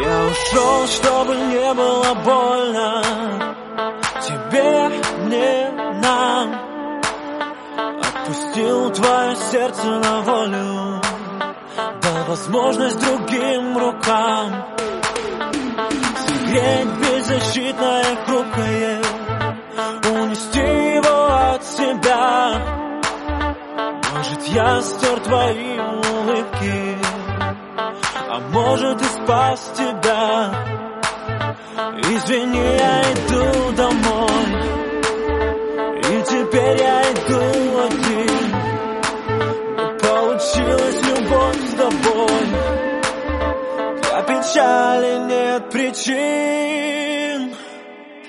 Я ушел, чтобы не было больно. Тебе, мне, нам. Отпустил твое сердце на волю. Дал возможность другим рукам. Согреть беззащитное хрупкое Унести его от себя. Может, я стер твои улыбки а может и спас тебя. Извини, я иду домой, и теперь я иду один. Не получилась любовь с тобой, для печали нет причин.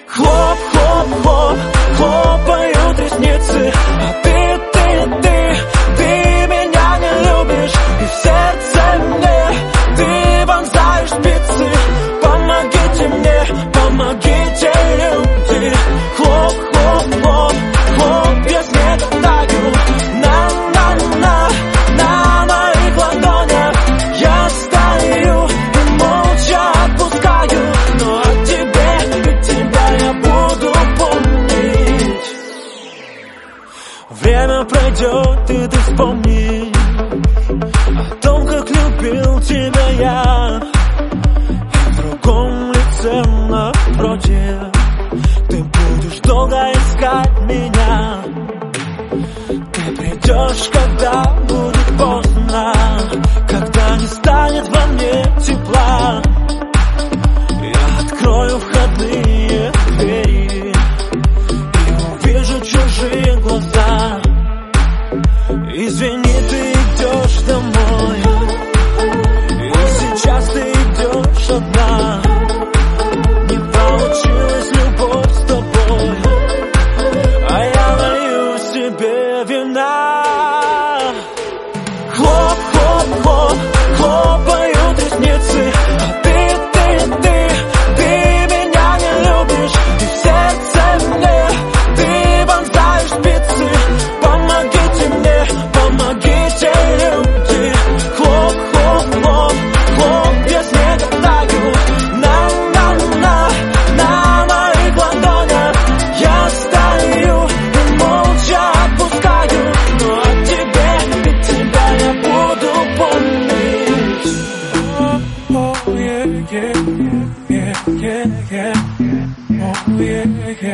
Хлоп, хлоп, хлоп, хлопают ресницы, а пройдет, и ты вспомнишь о том, как любил тебя я. И в другом лице напротив. Ты будешь долго искать меня. Ты придешь, когда идешь домой И сейчас ты идешь одна. Не получилась любовь с тобой. А я налью себе вина. Хлоп, хлоп, хлоп, хлопают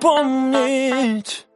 zapomnieć.